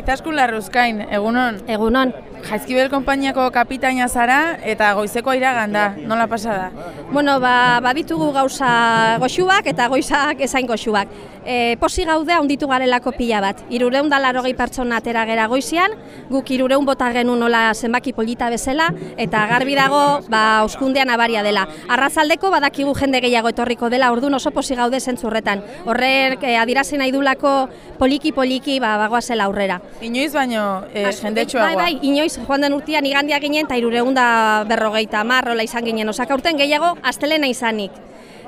Itaskun larruzkain, egunon. Egunon. Jaizkibel konpainiako kapitaina zara eta goizeko iragan da, nola pasa da? Bueno, ba, baditugu gauza goxuak eta goizak ezain goxuak. E, posi gaude handitu garelako pila bat. Irureun da larogei pertsona atera gera goizian, guk irureun bota genu nola zenbaki polita bezala, eta garbi dago ba, oskundean abaria dela. Arrazaldeko badakigu jende gehiago etorriko dela, orduan oso posi gaude zentzurretan. Horrek e, adirazi nahi dulako poliki-poliki ba, bagoazela aurrera. Inoiz baino e, jendetsuagoa. Bai, bai, inoiz joan den urtean igandia ginen eta irureunda berrogeita marrola izan ginen. Osak aurten gehiago astelena izanik.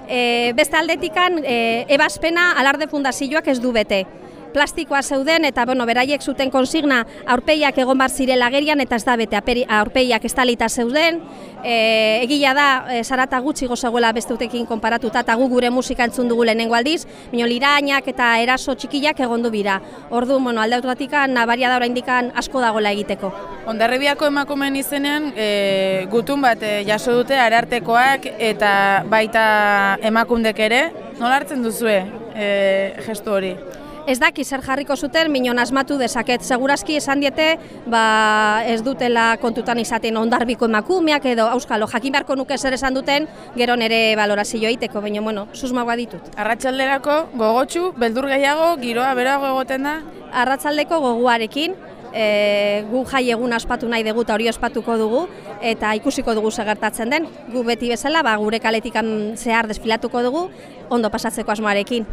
E, beste aldetikan, e, ebazpena alarde fundazioak ez du bete plastikoa zeuden eta bueno, beraiek zuten konsigna aurpeiak egon bar zirela gerian eta ez da bete aurpeiak estalita zeuden. E, egia da, e, zarata gutxi gozagoela beste utekin konparatuta eta gu gure musika entzun dugu lehenengo aldiz, minio lirainak eta eraso txikiak egondu bira. Ordu, bueno, alde nabaria da indikan asko dagoela egiteko. Ondarribiako emakumeen izenean, e, gutun bat e, jaso dute arartekoak eta baita emakundek ere, nola hartzen duzue e, gestu hori? Ez daki zer jarriko zuten, minon asmatu dezaket. Segurazki esan diete, ba, ez dutela kontutan izaten ondarbiko emakumeak edo auskalo jakin beharko nuke zer esan duten, gero nere balorazio egiteko, baina bueno, susmagoa ditut. Arratsalderako gogotsu, beldur gehiago, giroa berago egoten da? Arratsaldeko goguarekin, e, gu jai egun aspatu nahi dugu eta hori ospatuko dugu eta ikusiko dugu segertatzen den. Gu beti bezala, ba, gure kaletikan zehar desfilatuko dugu, ondo pasatzeko asmoarekin.